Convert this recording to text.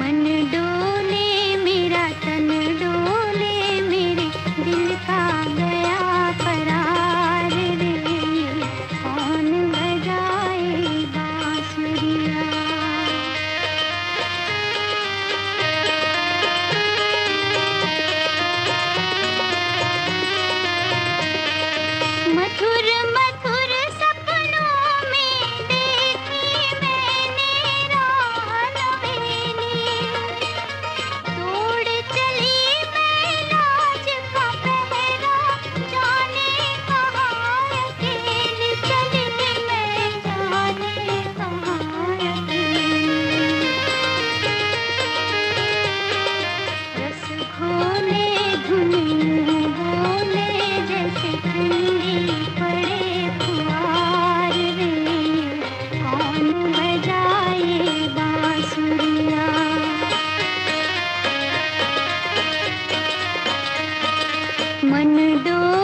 मन मन दो